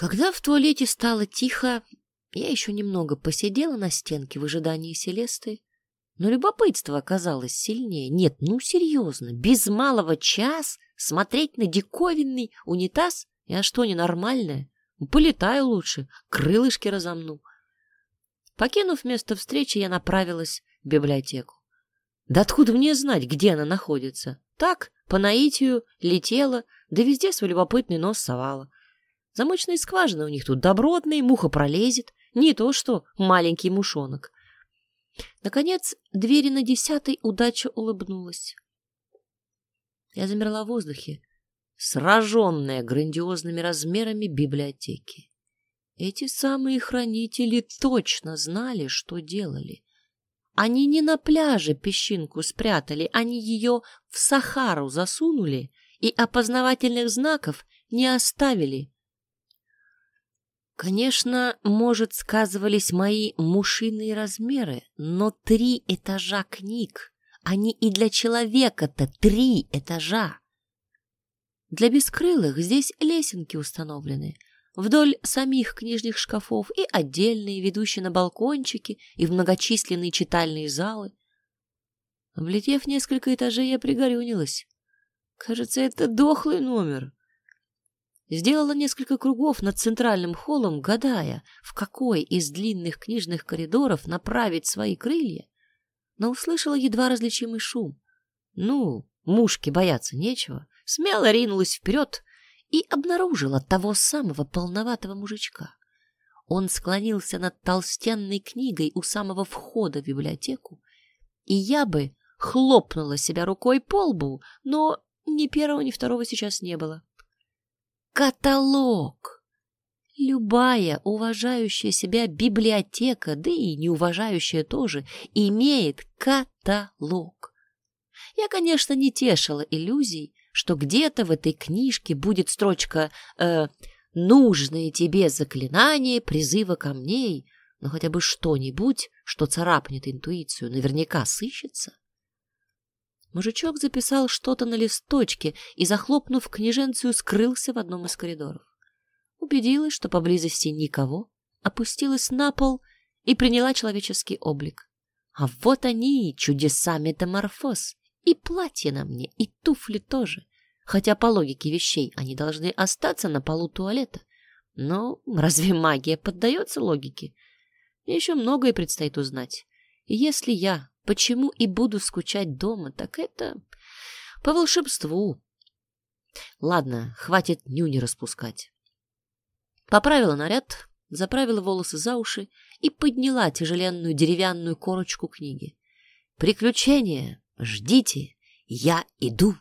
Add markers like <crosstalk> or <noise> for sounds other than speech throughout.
Когда в туалете стало тихо, я еще немного посидела на стенке в ожидании Селесты, но любопытство оказалось сильнее. Нет, ну серьезно, без малого час смотреть на диковинный унитаз? Я что, ненормальная? Полетаю лучше, крылышки разомну. Покинув место встречи, я направилась в библиотеку. Да откуда мне знать, где она находится? Так, по наитию, летела, да везде свой любопытный нос совала. Замочные скважины у них тут добротные, муха пролезет, не то что маленький мушонок. Наконец, двери на десятой удача улыбнулась. Я замерла в воздухе, сраженная грандиозными размерами библиотеки. Эти самые хранители точно знали, что делали. Они не на пляже песчинку спрятали, они ее в Сахару засунули и опознавательных знаков не оставили. Конечно, может, сказывались мои мушиные размеры, но три этажа книг, они и для человека-то три этажа. Для бескрылых здесь лесенки установлены, вдоль самих книжных шкафов и отдельные, ведущие на балкончики и в многочисленные читальные залы. Облетев несколько этажей, я пригорюнилась. Кажется, это дохлый номер. Сделала несколько кругов над центральным холлом, гадая, в какой из длинных книжных коридоров направить свои крылья, но услышала едва различимый шум. Ну, мушке бояться нечего. Смело ринулась вперед и обнаружила того самого полноватого мужичка. Он склонился над толстенной книгой у самого входа в библиотеку, и я бы хлопнула себя рукой по лбу, но ни первого, ни второго сейчас не было. Каталог! Любая уважающая себя библиотека, да и неуважающая тоже, имеет каталог. Я, конечно, не тешила иллюзий, что где-то в этой книжке будет строчка э, «Нужные тебе заклинания, призыва камней», но хотя бы что-нибудь, что царапнет интуицию, наверняка сыщется. Мужичок записал что-то на листочке и, захлопнув книженцию, скрылся в одном из коридоров. Убедилась, что поблизости никого, опустилась на пол и приняла человеческий облик. А вот они, чудеса метаморфоз. И платье на мне, и туфли тоже. Хотя по логике вещей они должны остаться на полу туалета. Но разве магия поддается логике? Мне еще многое предстоит узнать. И если я почему и буду скучать дома, так это по волшебству. Ладно, хватит нюни распускать. Поправила наряд, заправила волосы за уши и подняла тяжеленную деревянную корочку книги. «Приключения! Ждите! Я иду!»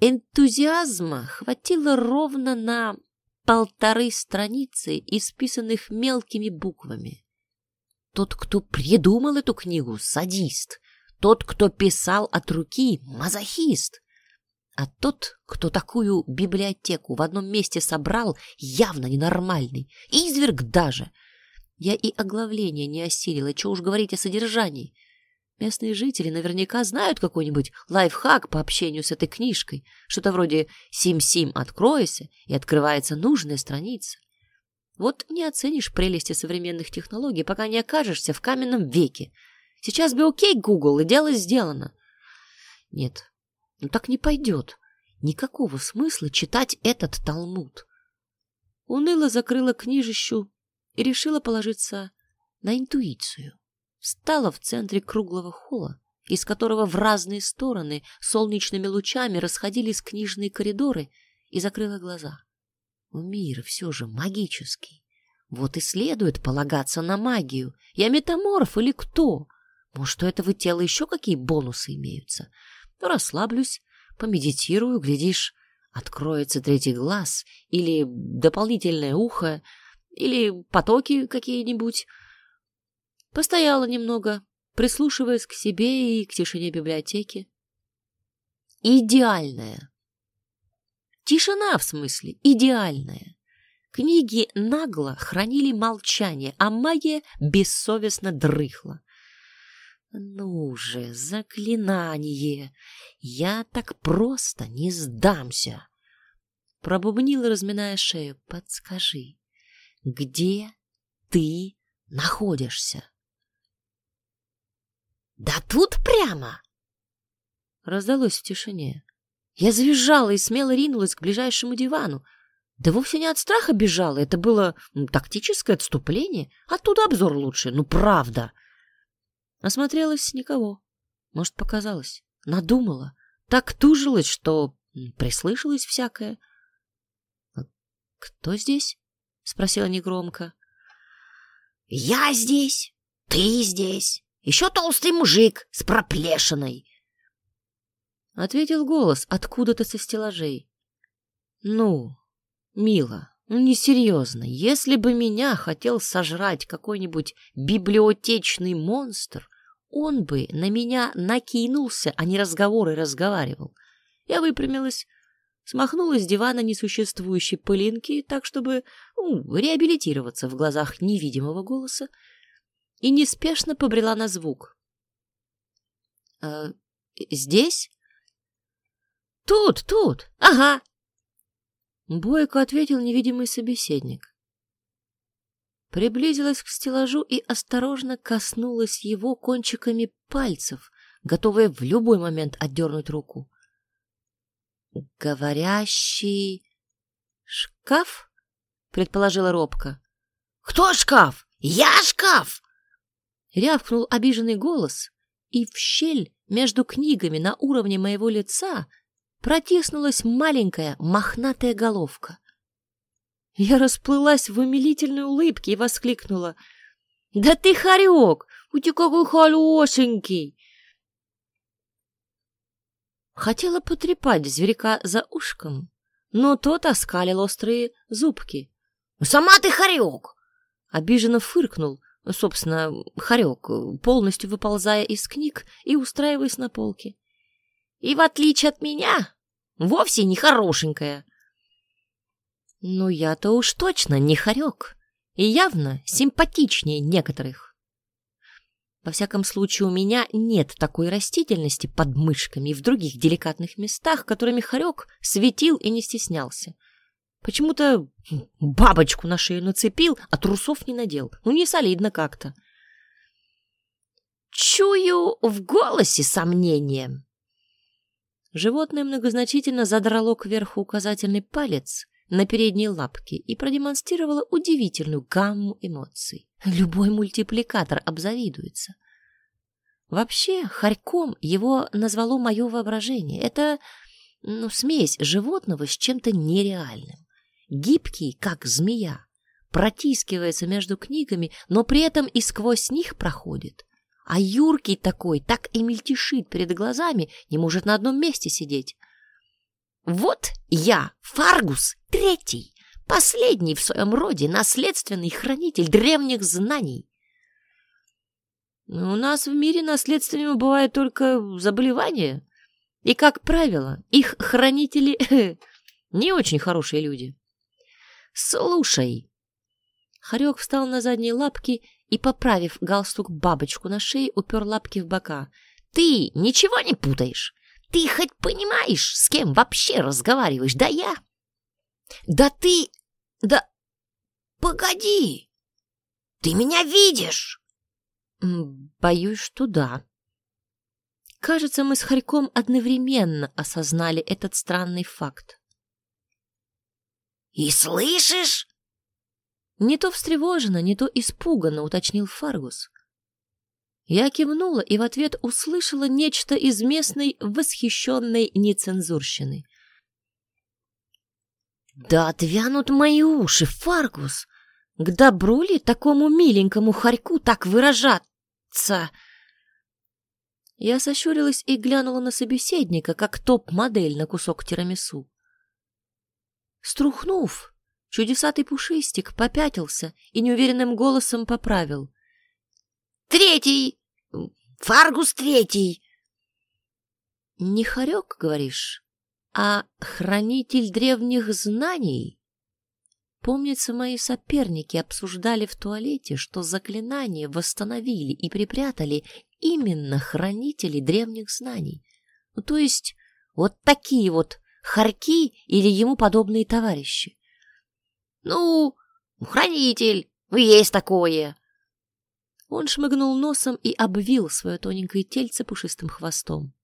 Энтузиазма хватило ровно на полторы страницы, исписанных мелкими буквами. Тот, кто придумал эту книгу, садист. Тот, кто писал от руки, мазохист. А тот, кто такую библиотеку в одном месте собрал, явно ненормальный. Изверг даже. Я и оглавление не осилила, что уж говорить о содержании. Местные жители наверняка знают какой-нибудь лайфхак по общению с этой книжкой. Что-то вроде «Сим-Сим, откройся» и открывается нужная страница. Вот не оценишь прелести современных технологий, пока не окажешься в каменном веке. Сейчас бы окей, Google, и дело сделано. Нет, ну так не пойдет. Никакого смысла читать этот Талмуд. Уныло закрыла книжищу и решила положиться на интуицию. Встала в центре круглого холла, из которого в разные стороны солнечными лучами расходились книжные коридоры, и закрыла глаза. Мир все же магический. Вот и следует полагаться на магию. Я метаморф или кто? Может, у этого тела еще какие бонусы имеются? Ну, расслаблюсь, помедитирую, глядишь, откроется третий глаз или дополнительное ухо, или потоки какие-нибудь. Постояла немного, прислушиваясь к себе и к тишине библиотеки. Идеальная, Тишина, в смысле, идеальная. Книги нагло хранили молчание, а магия бессовестно дрыхла. Ну же, заклинание! Я так просто не сдамся. пробубнила, разминая шею. Подскажи, где ты находишься? Да тут прямо! Раздалось в тишине. Я завизжала и смело ринулась к ближайшему дивану. Да вовсе не от страха бежала, это было ну, тактическое отступление. Оттуда обзор лучше, ну правда. Осмотрелась никого. Может, показалось. Надумала. Так тужилась, что прислышалось всякое. «А «Кто здесь?» — спросила негромко. «Я здесь, ты здесь, еще толстый мужик с проплешиной!» Ответил голос откуда-то со стеллажей. «Ну, мило, ну несерьезно, если бы меня хотел сожрать какой-нибудь библиотечный монстр, он бы на меня накинулся, а не разговоры разговаривал. Я выпрямилась, смахнула с дивана несуществующей пылинки, так, чтобы ну, реабилитироваться в глазах невидимого голоса, и неспешно побрела на звук. «Э, «Здесь?» «Тут, тут! Ага!» Бойко ответил невидимый собеседник. Приблизилась к стеллажу и осторожно коснулась его кончиками пальцев, готовая в любой момент отдернуть руку. «Говорящий шкаф?» — предположила робко. «Кто шкаф? Я шкаф!» Рявкнул обиженный голос, и в щель между книгами на уровне моего лица протиснулась маленькая мохнатая головка. Я расплылась в умилительной улыбке и воскликнула. «Да ты хорек! У тебя какой хорошенький!» Хотела потрепать зверька за ушком, но тот оскалил острые зубки. «Сама ты хорек!» Обиженно фыркнул, собственно, хорек, полностью выползая из книг и устраиваясь на полке. «И в отличие от меня, вовсе не хорошенькая!» «Ну, я-то уж точно не хорек, и явно симпатичнее некоторых!» Во всяком случае, у меня нет такой растительности под мышками и в других деликатных местах, которыми хорек светил и не стеснялся. Почему-то бабочку на шею нацепил, а трусов не надел. Ну, не солидно как-то. Чую в голосе сомнение. Животное многозначительно задрало кверху указательный палец на передние лапки и продемонстрировало удивительную гамму эмоций. Любой мультипликатор обзавидуется. Вообще, хорьком его назвало мое воображение. Это ну, смесь животного с чем-то нереальным. Гибкий, как змея, протискивается между книгами, но при этом и сквозь них проходит. А юркий такой так и мельтешит перед глазами, не может на одном месте сидеть. Вот я, Фаргус Третий, последний в своем роде наследственный хранитель древних знаний. У нас в мире наследственными бывают только заболевания, и, как правило, их хранители <laughs> не очень хорошие люди. Слушай. Хорек встал на задние лапки и, поправив галстук бабочку на шее, упер лапки в бока. Ты ничего не путаешь? Ты хоть понимаешь, с кем вообще разговариваешь? Да я? Да ты... Да... Погоди! Ты меня видишь? Боюсь, что да. Кажется, мы с Харьком одновременно осознали этот странный факт. «И слышишь?» Не то встревоженно, не то испуганно уточнил Фаргус. Я кивнула и в ответ услышала нечто из местной восхищенной нецензурщины. «Да отвянут мои уши, Фаргус! К добру ли такому миленькому хорьку так выражаться?» Я сощурилась и глянула на собеседника, как топ-модель на кусок тирамису. Струхнув, чудесатый пушистик попятился и неуверенным голосом поправил. Третий! Фаргус третий!» «Не хорек, говоришь, а хранитель древних знаний?» Помнится, мои соперники обсуждали в туалете, что заклинание восстановили и припрятали именно хранители древних знаний. Ну, то есть вот такие вот Харьки или ему подобные товарищи? Ну, хранитель, есть такое. Он шмыгнул носом и обвил свое тоненькое тельце пушистым хвостом.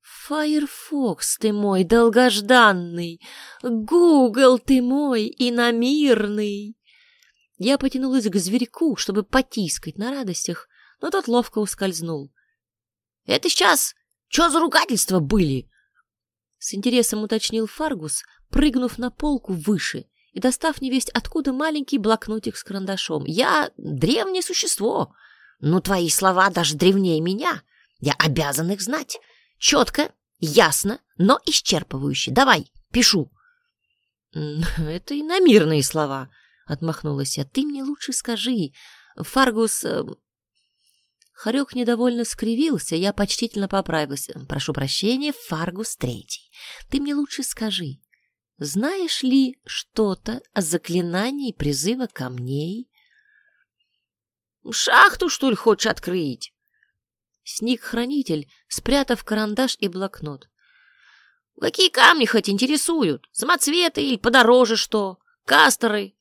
Файрфокс ты мой долгожданный, Гугл ты мой иномирный. Я потянулась к зверьку, чтобы потискать на радостях, но тот ловко ускользнул. — Это сейчас что за ругательства были? С интересом уточнил Фаргус, прыгнув на полку выше и достав невесть откуда маленький блокнотик с карандашом. «Я древнее существо, но твои слова даже древнее меня. Я обязан их знать. Четко, ясно, но исчерпывающе. Давай, пишу». <laughs> «Это и намирные слова», — отмахнулась я. «Ты мне лучше скажи, Фаргус Харек недовольно скривился, я почтительно поправилась. «Прошу прощения, Фаргус Третий. Ты мне лучше скажи, знаешь ли что-то о заклинании призыва камней?» «Шахту, что ли, хочешь открыть?» Сник хранитель, спрятав карандаш и блокнот. «Какие камни хоть интересуют? Самоцветы или подороже что? Кастеры?»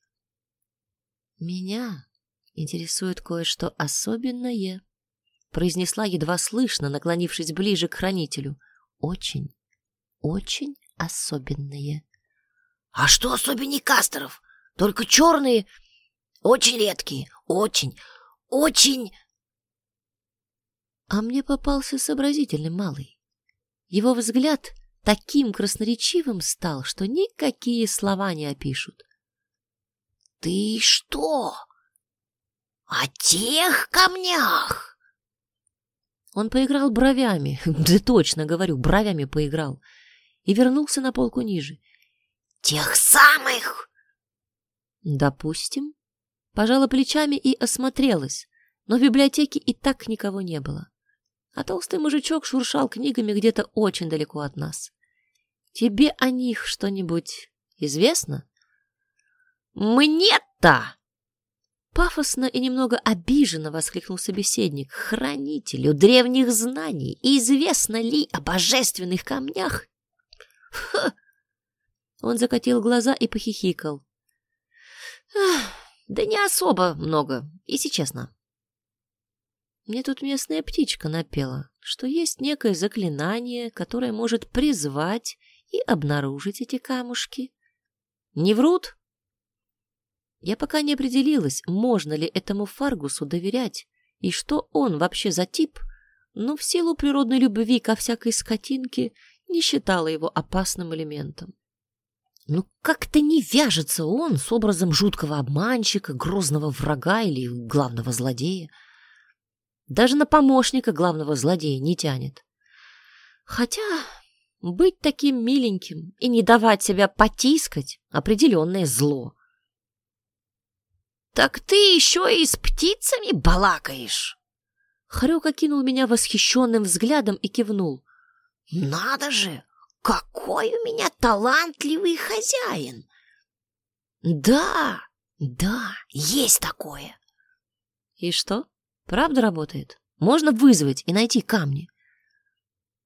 «Меня интересует кое-что особенное», произнесла едва слышно, наклонившись ближе к хранителю. Очень, очень особенные. — А что особеннее кастеров? Только черные, очень редкие, очень, очень... А мне попался сообразительный малый. Его взгляд таким красноречивым стал, что никакие слова не опишут. — Ты что? О тех камнях? Он поиграл бровями, <laughs> да точно говорю, бровями поиграл, и вернулся на полку ниже. «Тех самых!» «Допустим». Пожала плечами и осмотрелась, но в библиотеке и так никого не было. А толстый мужичок шуршал книгами где-то очень далеко от нас. «Тебе о них что-нибудь известно?» «Мне-то!» Пафосно и немного обиженно воскликнул собеседник. Хранителю древних знаний, известно ли о божественных камнях? Ха! Он закатил глаза и похихикал. Да не особо много, если честно. Мне тут местная птичка напела, что есть некое заклинание, которое может призвать и обнаружить эти камушки. Не врут? Я пока не определилась, можно ли этому Фаргусу доверять, и что он вообще за тип, но в силу природной любви ко всякой скотинке не считала его опасным элементом. Ну, как-то не вяжется он с образом жуткого обманщика, грозного врага или главного злодея. Даже на помощника главного злодея не тянет. Хотя быть таким миленьким и не давать себя потискать — определенное зло. «Так ты еще и с птицами балакаешь!» Хрюк окинул меня восхищенным взглядом и кивнул. «Надо же! Какой у меня талантливый хозяин!» «Да, да, есть такое!» «И что, правда работает? Можно вызвать и найти камни?»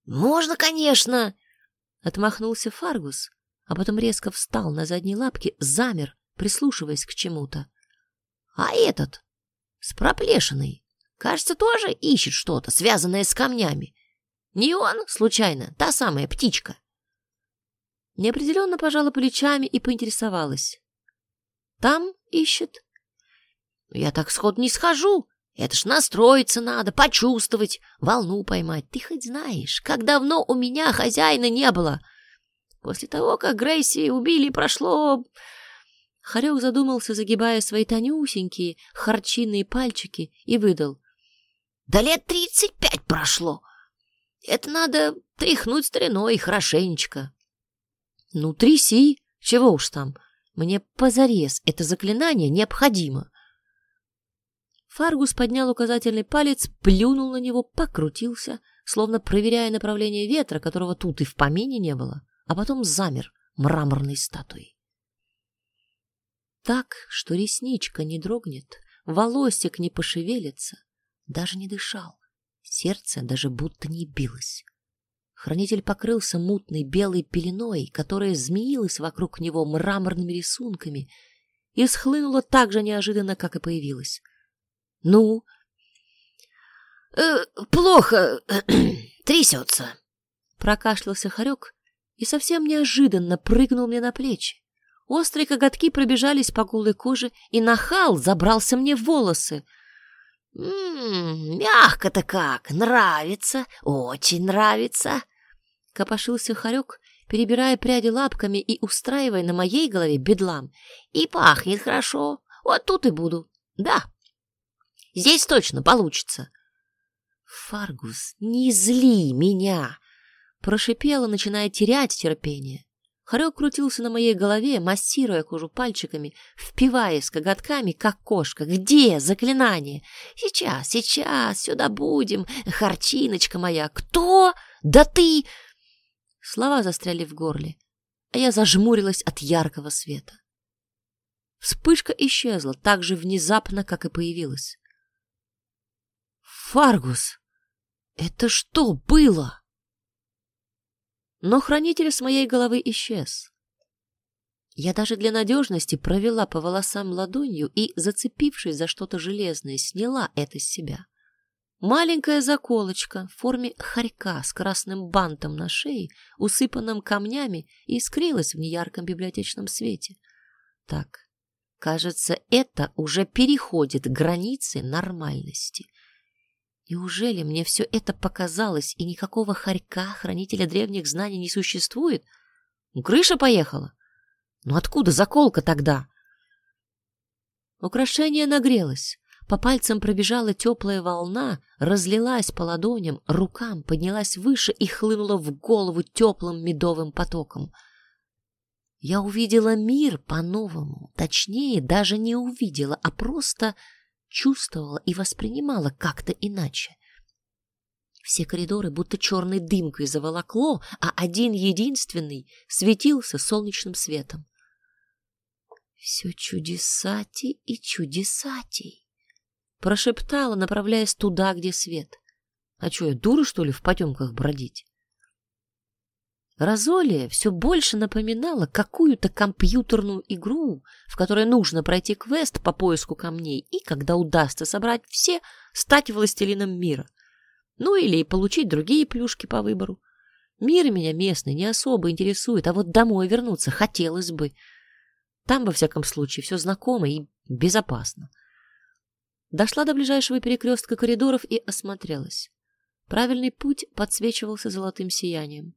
«Можно, конечно!» — отмахнулся Фаргус, а потом резко встал на задние лапки, замер, прислушиваясь к чему-то. А этот, с проплешиной, кажется, тоже ищет что-то, связанное с камнями. Не он, случайно, та самая птичка. Неопределенно пожала плечами и поинтересовалась. Там ищет? Я так сход не схожу. Это ж настроиться надо, почувствовать, волну поймать. Ты хоть знаешь, как давно у меня хозяина не было. После того, как Грейси убили, прошло Харек задумался, загибая свои тонюсенькие харчинные пальчики, и выдал. «Да лет тридцать пять прошло. Это надо тряхнуть стариной хорошенечко». «Ну, тряси, чего уж там. Мне позарез это заклинание необходимо». Фаргус поднял указательный палец, плюнул на него, покрутился, словно проверяя направление ветра, которого тут и в помине не было, а потом замер мраморной статуей так, что ресничка не дрогнет, волосик не пошевелится, даже не дышал, сердце даже будто не билось. Хранитель покрылся мутной белой пеленой, которая змеилась вокруг него мраморными рисунками и схлынула так же неожиданно, как и появилась. — Ну? э, — Плохо <clears throat> трясется, — прокашлялся хорек и совсем неожиданно прыгнул мне на плечи. Острые коготки пробежались по голой коже, и нахал забрался мне в волосы — «М-м, мягко-то как, нравится, очень нравится!» Копошился хорек, перебирая пряди лапками и устраивая на моей голове бедлам. «И пахнет хорошо, вот тут и буду, да, здесь точно получится!» «Фаргус, не зли меня!» Прошипела, начиная терять терпение. Хорек крутился на моей голове, массируя кожу пальчиками, впиваясь коготками, как кошка. «Где заклинание?» «Сейчас, сейчас, сюда будем, харчиночка моя!» «Кто? Да ты!» Слова застряли в горле, а я зажмурилась от яркого света. Вспышка исчезла так же внезапно, как и появилась. «Фаргус! Это что было?» Но хранитель с моей головы исчез. Я даже для надежности провела по волосам ладонью и, зацепившись за что-то железное, сняла это с себя. Маленькая заколочка в форме хорька с красным бантом на шее, усыпанным камнями, искрилась в неярком библиотечном свете. Так, кажется, это уже переходит границы нормальности — Неужели мне все это показалось, и никакого хорька, хранителя древних знаний, не существует? Крыша поехала? Ну откуда заколка тогда? Украшение нагрелось. По пальцам пробежала теплая волна, разлилась по ладоням, рукам, поднялась выше и хлынула в голову теплым медовым потоком. Я увидела мир по-новому, точнее, даже не увидела, а просто чувствовала и воспринимала как-то иначе. Все коридоры будто черной дымкой заволокло, а один единственный светился солнечным светом. «Все чудесатей и чудесатей!» Прошептала, направляясь туда, где свет. «А что, я дура, что ли, в потемках бродить?» Розолия все больше напоминала какую-то компьютерную игру, в которой нужно пройти квест по поиску камней и, когда удастся собрать все, стать властелином мира. Ну или получить другие плюшки по выбору. Мир меня местный не особо интересует, а вот домой вернуться хотелось бы. Там, во всяком случае, все знакомо и безопасно. Дошла до ближайшего перекрестка коридоров и осмотрелась. Правильный путь подсвечивался золотым сиянием.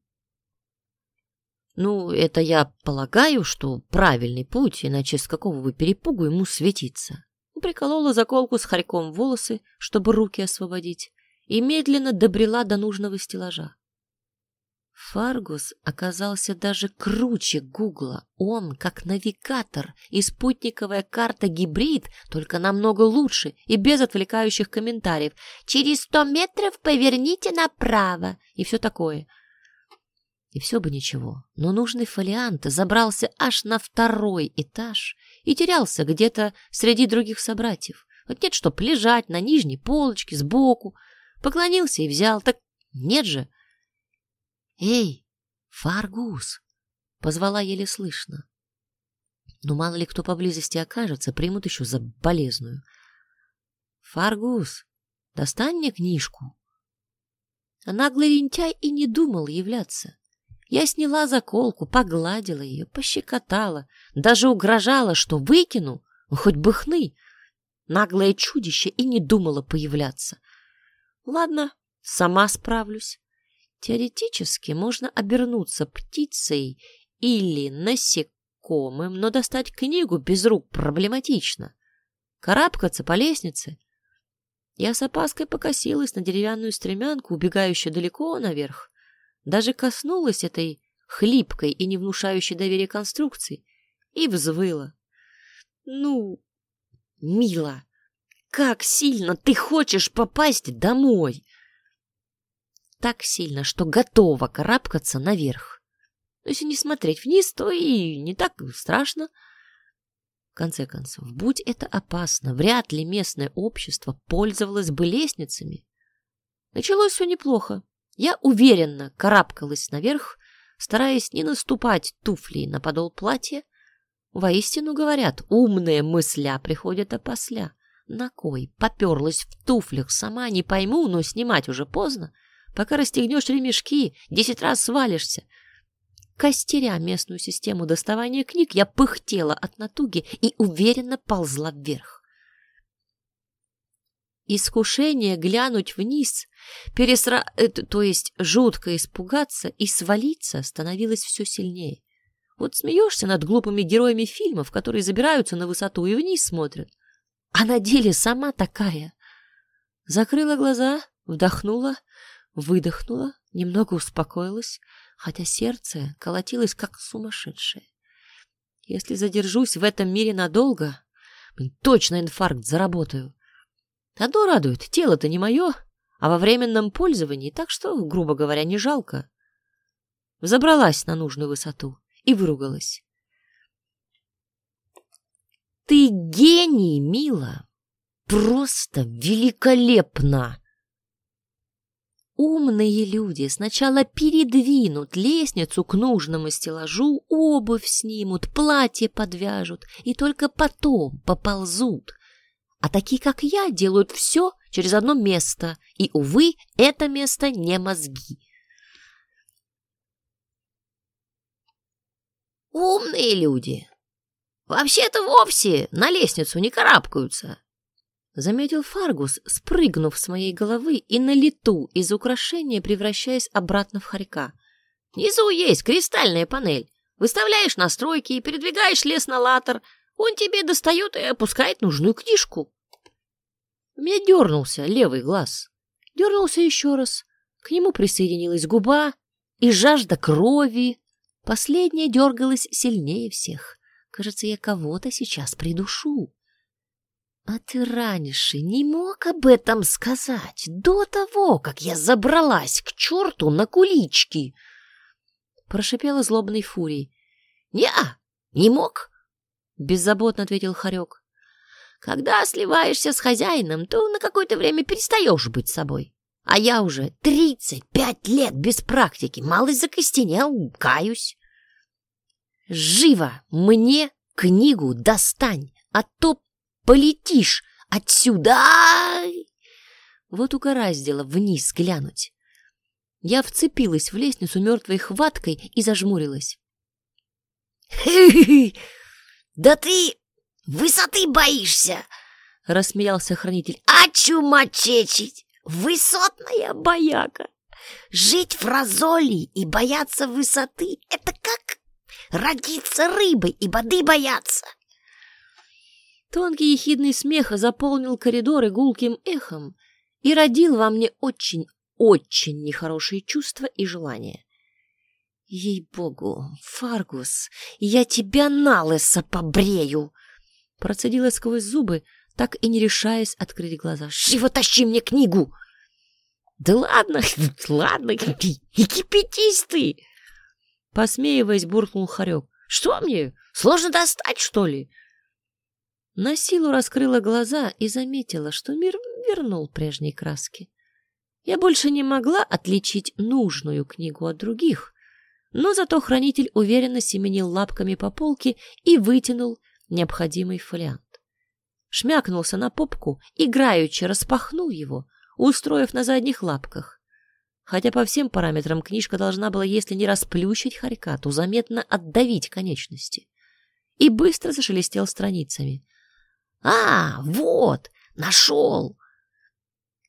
Ну, это я полагаю, что правильный путь, иначе с какого вы перепугу ему светиться. Приколола заколку с хорьком волосы, чтобы руки освободить, и медленно добрела до нужного стеллажа. Фаргус оказался даже круче Гугла. Он, как навигатор и спутниковая карта гибрид, только намного лучше и без отвлекающих комментариев. «Через сто метров поверните направо» и все такое — и все бы ничего, но нужный фолиант забрался аж на второй этаж и терялся где-то среди других собратьев. Вот нет, чтоб лежать на нижней полочке сбоку. Поклонился и взял, так нет же. «Эй, Фаргус!» — позвала еле слышно. Ну, мало ли кто поблизости окажется, примут еще за болезную. «Фаргус, достань мне книжку!» А наглый лентяй и не думал являться. Я сняла заколку, погладила ее, пощекотала, даже угрожала, что выкину, хоть бы хны. Наглое чудище и не думала появляться. Ладно, сама справлюсь. Теоретически можно обернуться птицей или насекомым, но достать книгу без рук проблематично. Карабкаться по лестнице. Я с опаской покосилась на деревянную стремянку, убегающую далеко наверх даже коснулась этой хлипкой и не внушающей доверия конструкции и взвыла. «Ну, мила, как сильно ты хочешь попасть домой!» Так сильно, что готова карабкаться наверх. Но если не смотреть вниз, то и не так страшно. В конце концов, будь это опасно, вряд ли местное общество пользовалось бы лестницами. Началось все неплохо. Я уверенно карабкалась наверх, стараясь не наступать туфлей на подол платья. Воистину говорят, умные мысля приходят опосля. На кой? Поперлась в туфлях, сама не пойму, но снимать уже поздно. Пока расстегнешь ремешки, десять раз свалишься. Костеря местную систему доставания книг, я пыхтела от натуги и уверенно ползла вверх. Искушение глянуть вниз, пересра... Э, то есть жутко испугаться и свалиться становилось все сильнее. Вот смеешься над глупыми героями фильмов, которые забираются на высоту и вниз смотрят. А на деле сама такая. Закрыла глаза, вдохнула, выдохнула, немного успокоилась, хотя сердце колотилось как сумасшедшее. Если задержусь в этом мире надолго, точно инфаркт заработаю. Одно радует, тело-то не мое, а во временном пользовании, так что, грубо говоря, не жалко. Взобралась на нужную высоту и выругалась. «Ты гений, мила! Просто великолепно!» Умные люди сначала передвинут лестницу к нужному стеллажу, обувь снимут, платье подвяжут и только потом поползут. А такие, как я, делают все через одно место, и, увы, это место не мозги. Умные люди. Вообще-то вовсе на лестницу не карабкаются. Заметил Фаргус, спрыгнув с моей головы и на лету из украшения превращаясь обратно в хорька. «Внизу есть кристальная панель. Выставляешь настройки и передвигаешь лес на латер. Он тебе достает и опускает нужную книжку». У меня дернулся левый глаз. Дернулся еще раз. К нему присоединилась губа и жажда крови. Последняя дергалась сильнее всех. Кажется, я кого-то сейчас придушу. «А ты раньше не мог об этом сказать до того, как я забралась к черту на кулички?» Прошипела злобной фурией. «Не, не мог», — беззаботно ответил Харек. «Когда сливаешься с хозяином, то на какое-то время перестаешь быть собой. А я уже тридцать пять лет без практики, малость закостенел, каюсь». «Живо мне книгу достань, а то полетишь отсюда!» Вот угораздило вниз глянуть. Я вцепилась в лестницу мертвой хваткой и зажмурилась. <laughs> Да ты высоты боишься!» — рассмеялся хранитель. «А чумачечить! Высотная бояка! Жить в разоле и бояться высоты — это как родиться рыбой и воды бояться!» Тонкий ехидный смех заполнил коридоры гулким эхом и родил во мне очень-очень нехорошие чувства и желания. «Ей-богу, Фаргус, я тебя на лысо побрею!» Процедила сквозь зубы, так и не решаясь открыть глаза. «Живо тащи мне книгу!» «Да ладно, <laughs> ладно, и кипятись ты!» Посмеиваясь, буркнул Харек. «Что мне, сложно достать, что ли?» На силу раскрыла глаза и заметила, что мир вернул прежней краски. Я больше не могла отличить нужную книгу от других, но зато хранитель уверенно семенил лапками по полке и вытянул необходимый фолиант. Шмякнулся на попку, играючи распахнул его, устроив на задних лапках. Хотя по всем параметрам книжка должна была, если не расплющить хорька, то заметно отдавить конечности. И быстро зашелестел страницами — «А, вот, нашел!»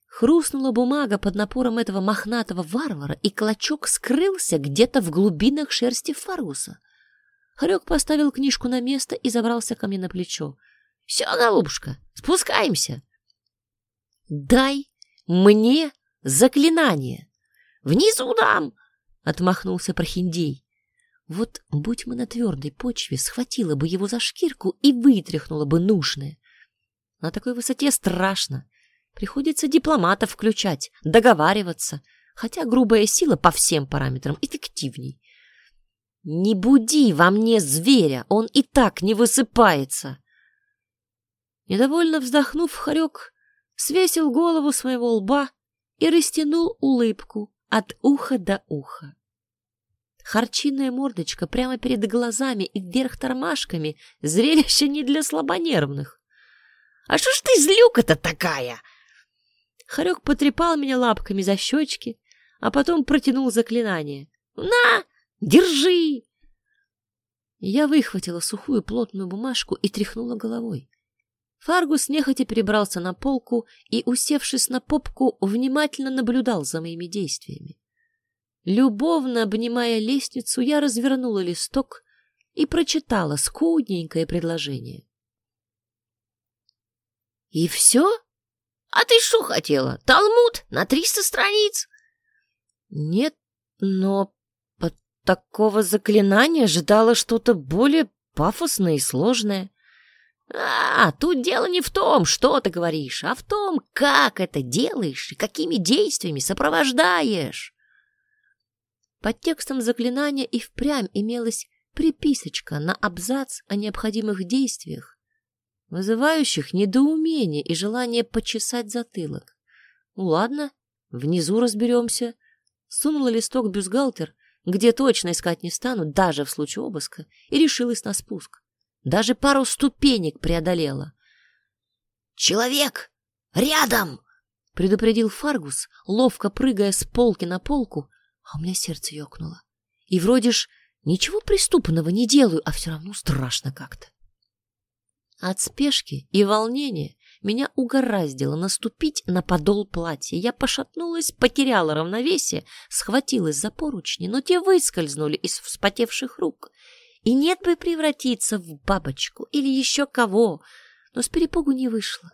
Хрустнула бумага под напором этого мохнатого варвара, и клочок скрылся где-то в глубинах шерсти Фаргуса. Хорек поставил книжку на место и забрался ко мне на плечо. — Все, голубушка, спускаемся. — Дай мне заклинание. — Внизу дам! — отмахнулся Прохиндей. Вот, будь мы на твердой почве, схватила бы его за шкирку и вытряхнула бы нужное. На такой высоте страшно. Приходится дипломатов включать, договариваться, хотя грубая сила по всем параметрам эффективней. Не буди во мне зверя, он и так не высыпается. Недовольно вздохнув, хорек свесил голову своего лба и растянул улыбку, от уха до уха. Харчиная мордочка прямо перед глазами и вверх тормашками — зрелище не для слабонервных. «А что ж ты злюка-то такая?» Харек потрепал меня лапками за щечки, а потом протянул заклинание. «На, держи!» Я выхватила сухую плотную бумажку и тряхнула головой. Фаргус нехотя перебрался на полку и, усевшись на попку, внимательно наблюдал за моими действиями. Любовно обнимая лестницу, я развернула листок и прочитала скудненькое предложение. «И все? А ты что хотела? Талмуд на триста страниц?» «Нет, но такого заклинания ожидала что-то более пафосное и сложное». «А, тут дело не в том, что ты говоришь, а в том, как это делаешь и какими действиями сопровождаешь». Под текстом заклинания и впрямь имелась приписочка на абзац о необходимых действиях, вызывающих недоумение и желание почесать затылок. Ну ладно, внизу разберемся. Сунула листок бюстгальтер, где точно искать не стану, даже в случае обыска, и решилась на спуск. Даже пару ступенек преодолела. «Человек! Рядом!» — предупредил Фаргус, ловко прыгая с полки на полку а у меня сердце ёкнуло. И вроде ж ничего преступного не делаю, а все равно страшно как-то. От спешки и волнения меня угораздило наступить на подол платья. Я пошатнулась, потеряла равновесие, схватилась за поручни, но те выскользнули из вспотевших рук. И нет бы превратиться в бабочку или еще кого, но с перепугу не вышло.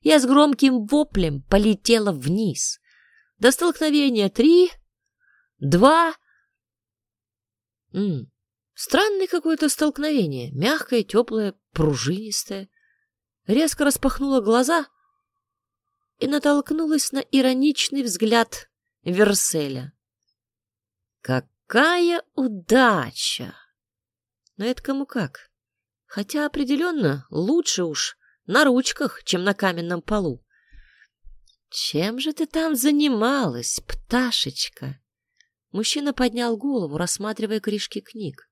Я с громким воплем полетела вниз. До столкновения три, Два... М -м, странное какое-то столкновение. Мягкое, теплое, пружинистое. Резко распахнула глаза и натолкнулась на ироничный взгляд Верселя. Какая удача! Но это кому как. Хотя определенно лучше уж на ручках, чем на каменном полу. Чем же ты там занималась, пташечка? Мужчина поднял голову, рассматривая корешки книг.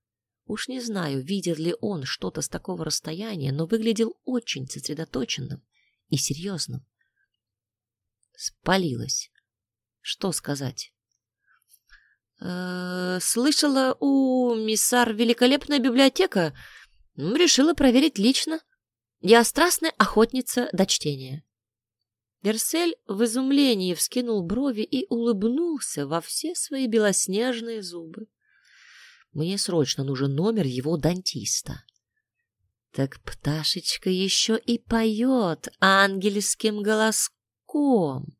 Уж не знаю, видел ли он что-то с такого расстояния, но выглядел очень сосредоточенным и серьезным. Спалилась. Что сказать? Э слышала, у миссар великолепная библиотека. Решила проверить лично. Я страстная охотница до чтения. Версель в изумлении вскинул брови и улыбнулся во все свои белоснежные зубы. Мне срочно нужен номер его дантиста. Так пташечка еще и поет ангельским голоском.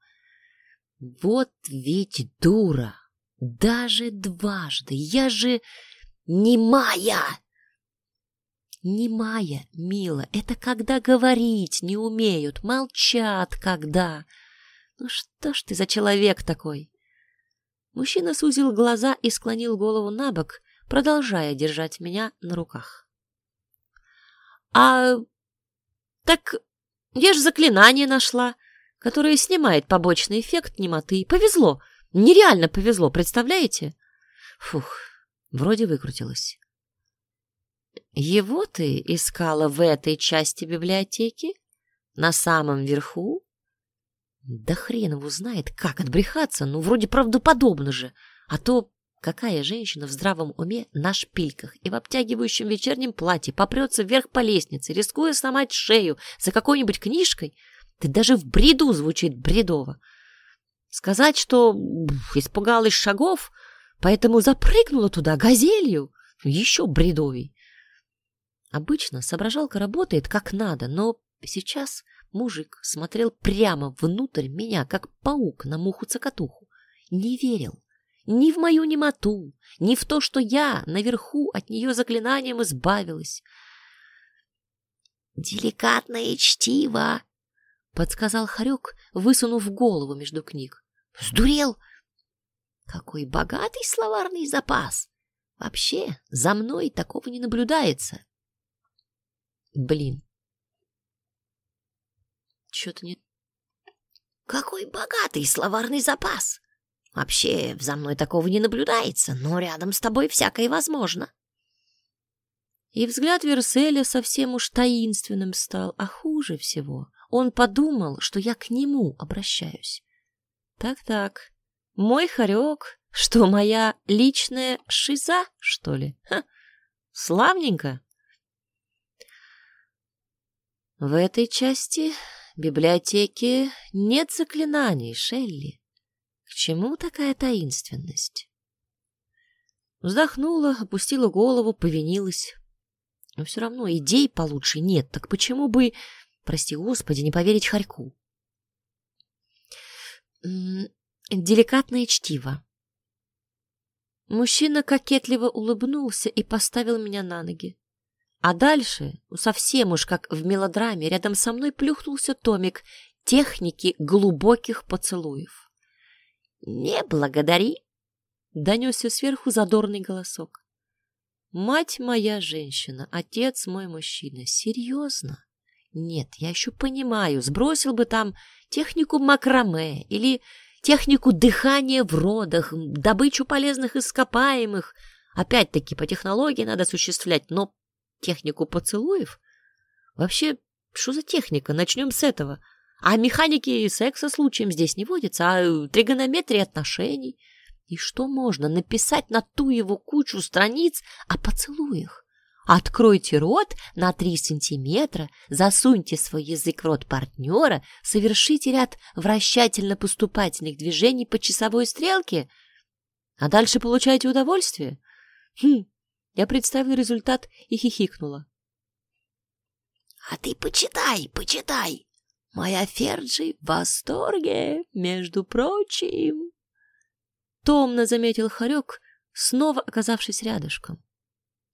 Вот ведь дура! Даже дважды! Я же не Майя! Немая, мила, это когда говорить не умеют, молчат когда. Ну что ж ты за человек такой? Мужчина сузил глаза и склонил голову на бок, продолжая держать меня на руках. А так я ж заклинание нашла, которое снимает побочный эффект немоты. Повезло, нереально повезло, представляете? Фух, вроде выкрутилась. Его ты искала в этой части библиотеки? На самом верху? Да хрен его знает, как отбрехаться, ну вроде правдоподобно же. А то какая женщина в здравом уме на шпильках и в обтягивающем вечернем платье попрется вверх по лестнице, рискуя сломать шею за какой-нибудь книжкой? Ты даже в бреду звучит бредово. Сказать, что испугалась шагов, поэтому запрыгнула туда газелью, еще бредовей. Обычно соображалка работает как надо, но сейчас мужик смотрел прямо внутрь меня, как паук на муху-цокотуху. Не верил ни в мою немоту, ни в то, что я наверху от нее заклинанием избавилась. «Деликатное чтиво!» — подсказал Харек, высунув голову между книг. «Сдурел! Какой богатый словарный запас! Вообще, за мной такого не наблюдается!» Блин. Что-то не... Какой богатый словарный запас! Вообще, за мной такого не наблюдается, но рядом с тобой всякое возможно. И взгляд Верселя совсем уж таинственным стал, а хуже всего он подумал, что я к нему обращаюсь. Так-так, мой хорек, что моя личная шиза, что ли? Ха, славненько. В этой части библиотеки нет заклинаний, Шелли. Чему такая таинственность? Вздохнула, опустила голову, повинилась. Но все равно идей получше нет, так почему бы, прости господи, не поверить Харьку? Деликатное чтиво. Мужчина кокетливо улыбнулся и поставил меня на ноги. А дальше, совсем уж как в мелодраме, рядом со мной плюхнулся томик техники глубоких поцелуев. «Не благодари!» — донесся сверху задорный голосок. Мать моя женщина, отец мой мужчина. Серьезно? Нет, я еще понимаю, сбросил бы там технику макраме или технику дыхания в родах, добычу полезных ископаемых. Опять-таки по технологии надо осуществлять, но технику поцелуев? Вообще, что за техника? Начнем с этого. А механики секса случаем здесь не водится, а тригонометрии отношений — и что можно написать на ту его кучу страниц о поцелуях? Откройте рот на три сантиметра, засуньте свой язык в рот партнера, совершите ряд вращательно-поступательных движений по часовой стрелке, а дальше получаете удовольствие? Хм, я представила результат и хихикнула. — А ты почитай, почитай. Моя Ферджи в восторге, между прочим. Томно заметил Харек, снова оказавшись рядышком.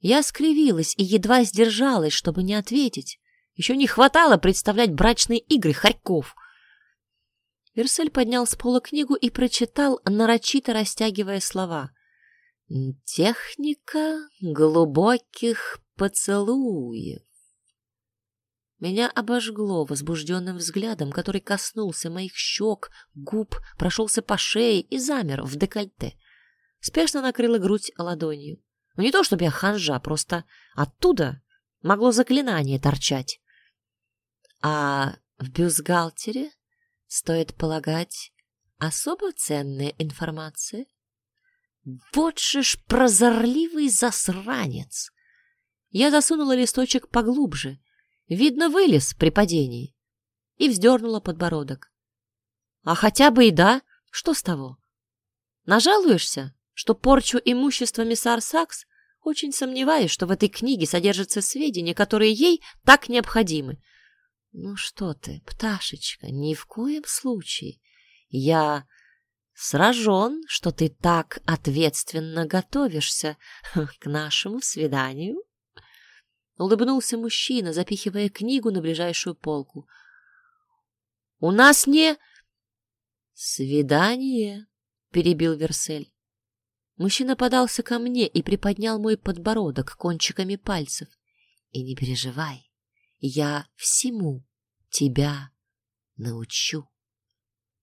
Я скривилась и едва сдержалась, чтобы не ответить. Еще не хватало представлять брачные игры Харьков. Версель поднял с пола книгу и прочитал, нарочито растягивая слова. «Техника глубоких поцелуев». Меня обожгло возбужденным взглядом, который коснулся моих щек, губ, прошелся по шее и замер в декольте. Спешно накрыла грудь ладонью. Ну не то, чтобы я ханжа, просто оттуда могло заклинание торчать. А в бюстгальтере, стоит полагать, особо ценная информация. Вот же ж прозорливый засранец! Я засунула листочек поглубже — Видно, вылез при падении. И вздернула подбородок. А хотя бы и да, что с того? Нажалуешься, что порчу имущества миссар Сакс? Очень сомневаюсь, что в этой книге содержатся сведения, которые ей так необходимы. Ну что ты, пташечка, ни в коем случае. Я сражен, что ты так ответственно готовишься к нашему свиданию. Улыбнулся мужчина, запихивая книгу на ближайшую полку. — У нас не... — Свидание, — перебил Версель. Мужчина подался ко мне и приподнял мой подбородок кончиками пальцев. — И не переживай, я всему тебя научу.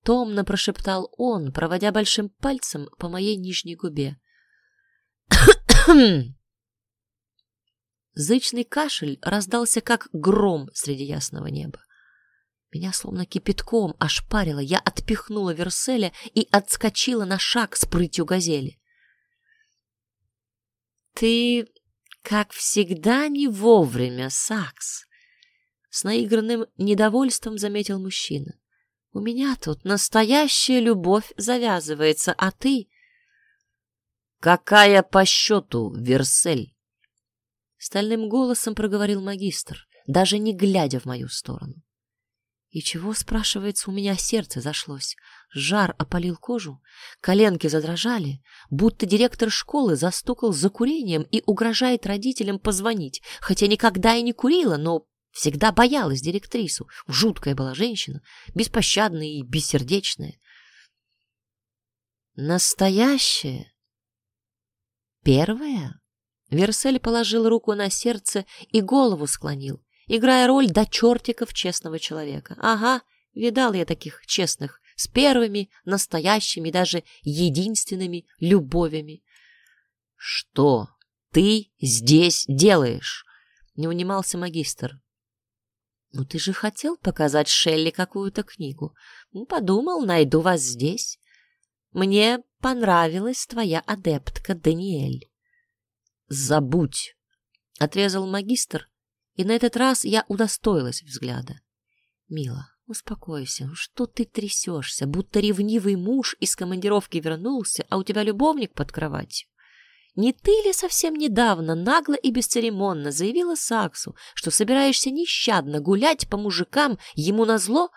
Томно прошептал он, проводя большим пальцем по моей нижней губе. Зычный кашель раздался, как гром среди ясного неба. Меня словно кипятком ошпарило, я отпихнула Верселя и отскочила на шаг с прытью газели. «Ты, как всегда, не вовремя, Сакс!» С наигранным недовольством заметил мужчина. «У меня тут настоящая любовь завязывается, а ты...» «Какая по счету, Версель?» Стальным голосом проговорил магистр, даже не глядя в мою сторону. И чего, спрашивается, у меня сердце зашлось? Жар опалил кожу, коленки задрожали, будто директор школы застукал за курением и угрожает родителям позвонить, хотя никогда и не курила, но всегда боялась директрису. Жуткая была женщина, беспощадная и бессердечная. Настоящая? Первая? Версель положил руку на сердце и голову склонил, играя роль до чертиков честного человека. Ага, видал я таких честных с первыми, настоящими, даже единственными любовями. «Что ты здесь делаешь?» — не унимался магистр. «Ну ты же хотел показать Шелли какую-то книгу. Ну, подумал, найду вас здесь. Мне понравилась твоя адептка Даниэль». «Забудь!» — отрезал магистр, и на этот раз я удостоилась взгляда. «Мила, успокойся, ну что ты трясешься, будто ревнивый муж из командировки вернулся, а у тебя любовник под кроватью? Не ты ли совсем недавно нагло и бесцеремонно заявила Саксу, что собираешься нещадно гулять по мужикам ему назло?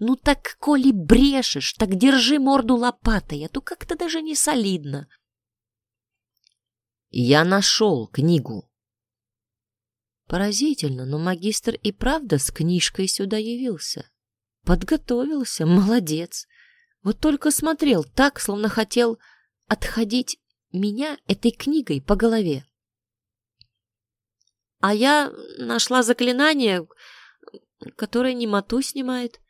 Ну так, коли брешешь, так держи морду лопатой, а то как-то даже не солидно. Я нашел книгу. Поразительно, но магистр и правда с книжкой сюда явился. Подготовился, молодец. Вот только смотрел так, словно хотел отходить меня этой книгой по голове. А я нашла заклинание, которое немоту снимает.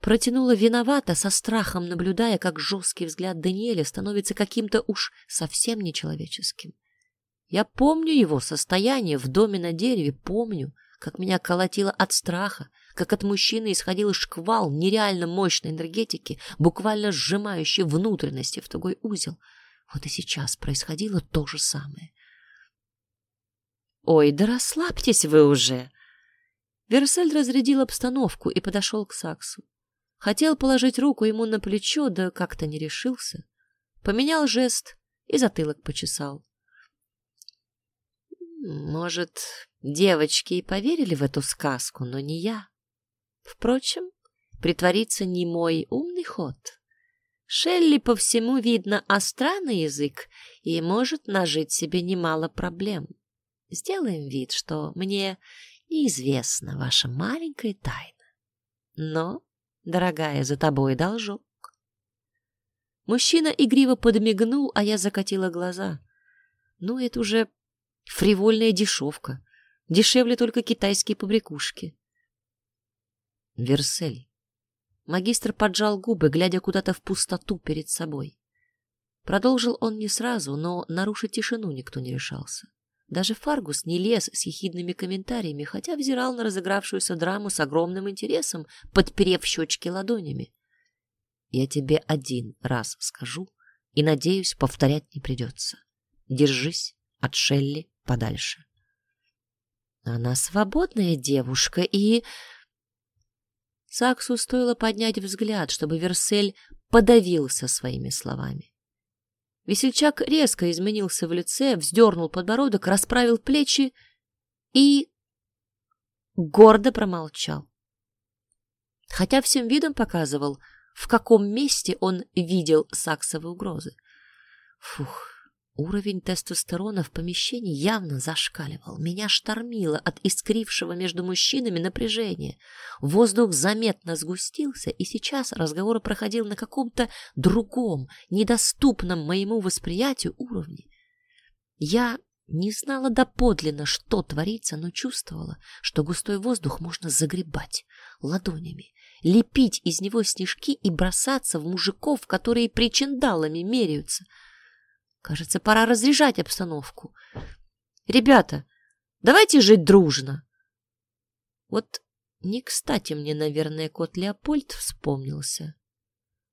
Протянула виновата, со страхом наблюдая, как жесткий взгляд Даниэля становится каким-то уж совсем нечеловеческим. Я помню его состояние в доме на дереве, помню, как меня колотило от страха, как от мужчины исходил шквал нереально мощной энергетики, буквально сжимающей внутренности в тугой узел — вот и сейчас происходило то же самое. «Ой, да расслабьтесь вы уже!» Версель разрядил обстановку и подошел к Саксу. Хотел положить руку ему на плечо, да как-то не решился. Поменял жест и затылок почесал. Может, девочки и поверили в эту сказку, но не я. Впрочем, притвориться не мой умный ход. Шелли по всему видно остра на язык и может нажить себе немало проблем. Сделаем вид, что мне неизвестна ваша маленькая тайна. Но, дорогая, за тобой должок. Мужчина игриво подмигнул, а я закатила глаза. Ну, это уже фривольная дешевка. Дешевле только китайские побрякушки. Версель, Магистр поджал губы, глядя куда-то в пустоту перед собой. Продолжил он не сразу, но нарушить тишину никто не решался. Даже Фаргус не лез с ехидными комментариями, хотя взирал на разыгравшуюся драму с огромным интересом, подперев щечки ладонями. Я тебе один раз скажу, и, надеюсь, повторять не придется. Держись от Шелли подальше. Она свободная девушка и... Саксу стоило поднять взгляд, чтобы Версель подавился своими словами. Весельчак резко изменился в лице, вздернул подбородок, расправил плечи и гордо промолчал. Хотя всем видом показывал, в каком месте он видел саксовые угрозы. Фух, Уровень тестостерона в помещении явно зашкаливал. Меня штормило от искрившего между мужчинами напряжения. Воздух заметно сгустился, и сейчас разговор проходил на каком-то другом, недоступном моему восприятию уровне. Я не знала доподлинно, что творится, но чувствовала, что густой воздух можно загребать ладонями, лепить из него снежки и бросаться в мужиков, которые причиндалами меряются — Кажется, пора разряжать обстановку. Ребята, давайте жить дружно. Вот не кстати мне, наверное, кот Леопольд вспомнился.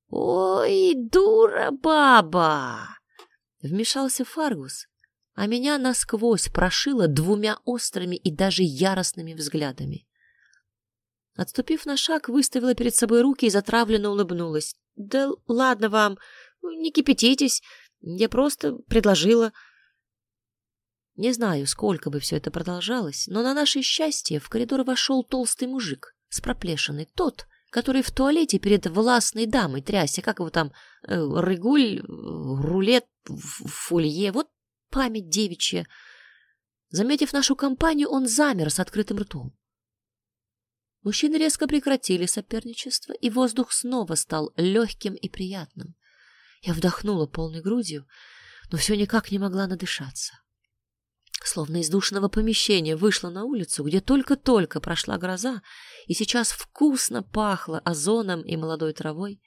Ой, дура баба! Вмешался Фаргус, а меня насквозь прошило двумя острыми и даже яростными взглядами. Отступив на шаг, выставила перед собой руки и затравленно улыбнулась. — Да ладно вам, не кипятитесь, я просто предложила... Не знаю, сколько бы все это продолжалось, но на наше счастье в коридор вошел толстый мужик с проплешиной, тот, который в туалете перед властной дамой трясся, как его там, э, рыгуль, рулет, фолье, вот память девичья. Заметив нашу компанию, он замер с открытым ртом. Мужчины резко прекратили соперничество, и воздух снова стал легким и приятным. Я вдохнула полной грудью, но все никак не могла надышаться. Словно из душного помещения вышла на улицу, где только-только прошла гроза, и сейчас вкусно пахло озоном и молодой травой.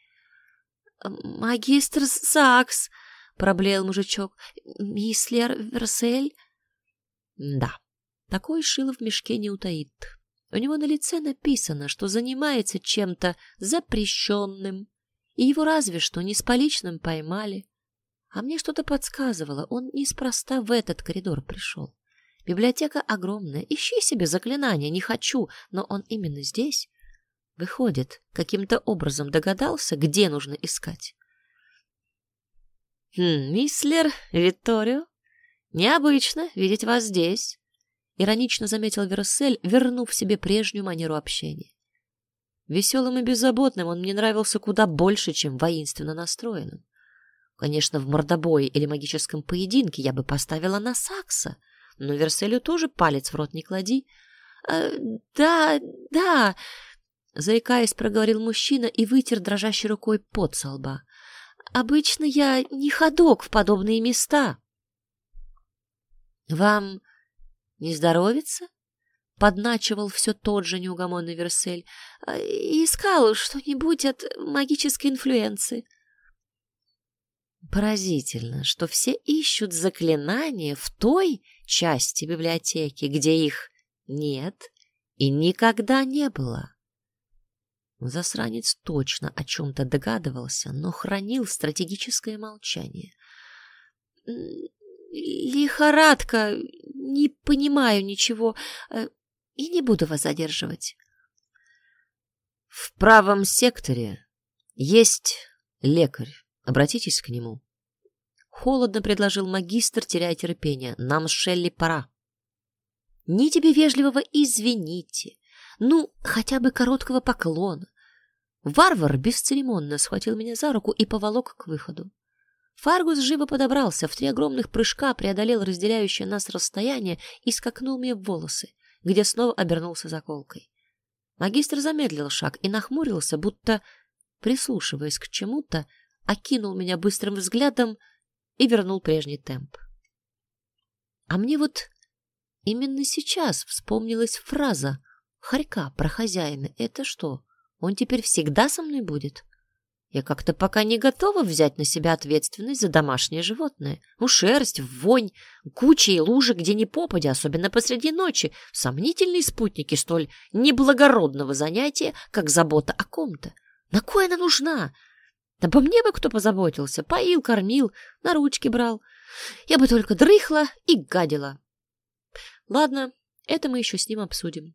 «Магистр Сакс!» — проблеял мужичок. «Мислер Версель?» «Да, такой шило в мешке не утаит. У него на лице написано, что занимается чем-то запрещенным, и его разве что не с поличным поймали. А мне что-то подсказывало, он неспроста в этот коридор пришел. Библиотека огромная, ищи себе заклинание, не хочу, но он именно здесь. Выходит, каким-то образом догадался, где нужно искать. «Хм, мислер Витторио, необычно видеть вас здесь», — иронично заметил Версель, вернув себе прежнюю манеру общения. Веселым и беззаботным он мне нравился куда больше, чем воинственно настроенным. Конечно, в мордобое или магическом поединке я бы поставила на Сакса — но Верселю тоже палец в рот не клади. «Э, «Да, да», — заикаясь, проговорил мужчина и вытер дрожащей рукой пот со лба. «Обычно я не ходок в подобные места». «Вам не здоровится?» — подначивал все тот же неугомонный Версель. «Э, «Искал что-нибудь от магической инфлюенции». Поразительно, что все ищут заклинания в той части библиотеки, где их нет и никогда не было. Засранец точно о чем-то догадывался, но хранил стратегическое молчание. «Лихорадка! Не понимаю ничего э, и не буду вас задерживать». «В правом секторе есть лекарь. Обратитесь к нему». Холодно предложил магистр, теряя терпение. Нам с Шелли пора. Ни тебе вежливого извините, ну, хотя бы короткого поклона. Варвар бесцеремонно схватил меня за руку и поволок к выходу. Фаргус живо подобрался, в три огромных прыжка преодолел разделяющее нас расстояние и скакнул мне в волосы, где снова обернулся заколкой. Магистр замедлил шаг и нахмурился, будто, прислушиваясь к чему-то, окинул меня быстрым взглядом и вернул прежний темп. А мне вот именно сейчас вспомнилась фраза Харька про хозяина. Это что, он теперь всегда со мной будет? Я как-то пока не готова взять на себя ответственность за домашнее животное. Ну, шерсть, вонь, куча и лужи, где ни попадя, особенно посреди ночи. Сомнительные спутники столь неблагородного занятия, как забота о ком-то. На кое она нужна? Да по мне бы кто позаботился, поил, кормил, на ручки брал. Я бы только дрыхла и гадила. Ладно, это мы еще с ним обсудим.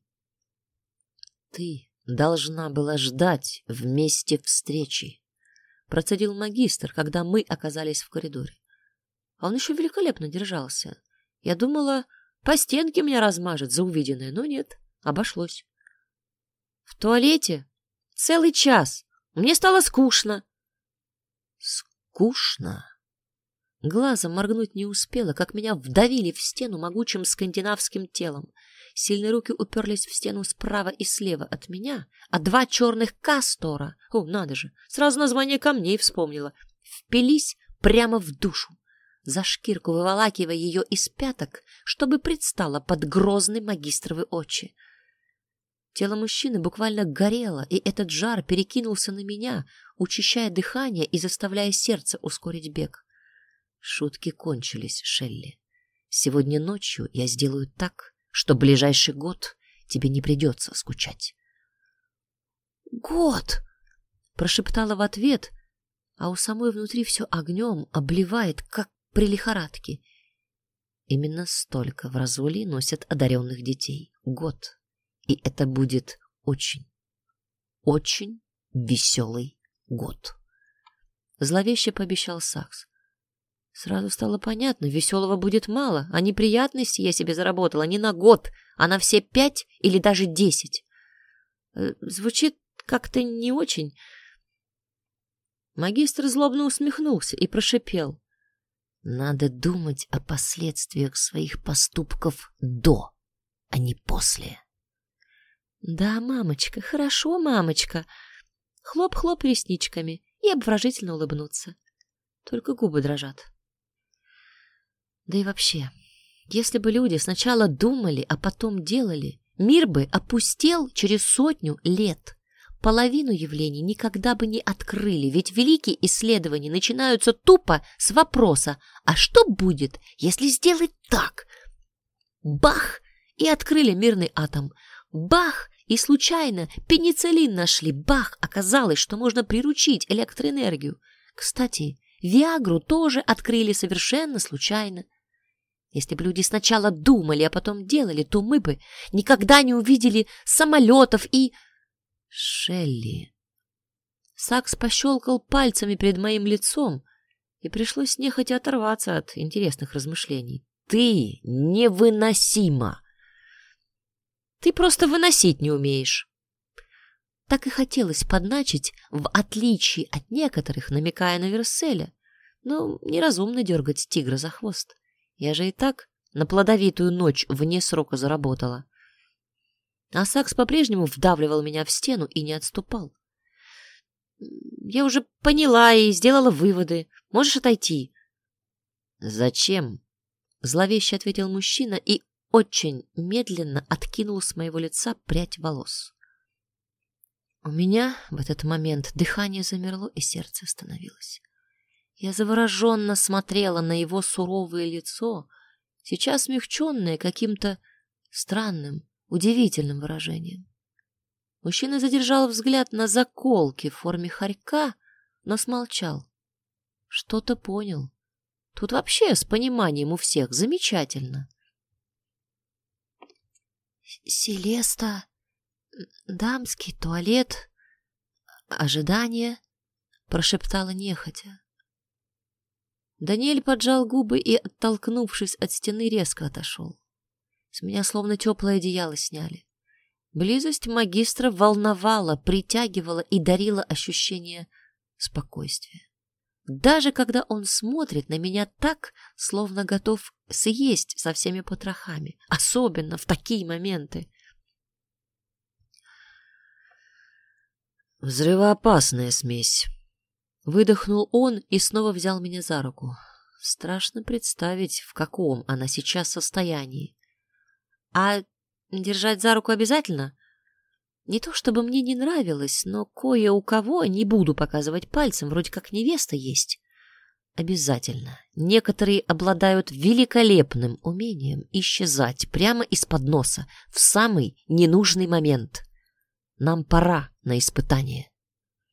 Ты должна была ждать вместе встречи, процедил магистр, когда мы оказались в коридоре. А он еще великолепно держался. Я думала, по стенке меня размажет за увиденное, но нет, обошлось. В туалете целый час. Мне стало скучно. Скучно. Глазом моргнуть не успела, как меня вдавили в стену могучим скандинавским телом. Сильные руки уперлись в стену справа и слева от меня, а два черных кастора, о, надо же, сразу название камней вспомнила, впились прямо в душу, за шкирку выволакивая ее из пяток, чтобы предстала под грозный магистровы очи. Тело мужчины буквально горело, и этот жар перекинулся на меня, учащая дыхание и заставляя сердце ускорить бег. Шутки кончились, Шелли. Сегодня ночью я сделаю так, что ближайший год тебе не придется скучать. «Год!» — прошептала в ответ, а у самой внутри все огнем обливает, как при лихорадке. Именно столько в Разуле носят одаренных детей. Год. И это будет очень, очень веселый год. Зловеще пообещал Сакс. Сразу стало понятно, веселого будет мало, а неприятности я себе заработала не на год, а на все пять или даже десять. Э, звучит как-то не очень. Магистр злобно усмехнулся и прошипел. Надо думать о последствиях своих поступков до, а не после. Да, мамочка, хорошо, мамочка. Хлоп-хлоп ресничками и обворожительно улыбнуться. Только губы дрожат. Да и вообще, Если бы люди сначала думали, а потом делали, мир бы опустел через сотню лет. Половину явлений никогда бы не открыли, ведь великие исследования начинаются тупо с вопроса «А что будет, если сделать так?» Бах! И открыли мирный атом. Бах! И случайно пенициллин нашли. Бах! Оказалось, что можно приручить электроэнергию. Кстати, Виагру тоже открыли совершенно случайно. Если бы люди сначала думали, а потом делали, то мы бы никогда не увидели самолетов и... Шелли. Сакс пощелкал пальцами перед моим лицом, и пришлось нехотя оторваться от интересных размышлений. Ты невыносима! Ты просто выносить не умеешь. Так и хотелось подначить, в отличие от некоторых, намекая на Верселя. Но неразумно дергать тигра за хвост. Я же и так на плодовитую ночь вне срока заработала. А Сакс по-прежнему вдавливал меня в стену и не отступал. Я уже поняла и сделала выводы. Можешь отойти. Зачем? Зловеще ответил мужчина и очень медленно откинул с моего лица прядь волос. У меня в этот момент дыхание замерло и сердце остановилось. Я завороженно смотрела на его суровое лицо, сейчас смягченное каким-то странным, удивительным выражением. Мужчина задержал взгляд на заколке в форме хорька, но смолчал. Что-то понял. Тут вообще с пониманием у всех замечательно. Селеста, дамский туалет, ожидание, прошептала нехотя. Даниэль поджал губы и, оттолкнувшись от стены, резко отошел. С меня словно теплое одеяло сняли. Близость магистра волновала, притягивала и дарила ощущение спокойствия. Даже когда он смотрит на меня так, словно готов съесть со всеми потрохами, особенно в такие моменты. Взрывоопасная смесь. Выдохнул он и снова взял меня за руку. Страшно представить, в каком она сейчас состоянии. А держать за руку обязательно? Не то чтобы мне не нравилось, но кое у кого, не буду показывать пальцем, вроде как невеста есть. Обязательно. Некоторые обладают великолепным умением исчезать прямо из-под носа в самый ненужный момент. Нам пора на испытание.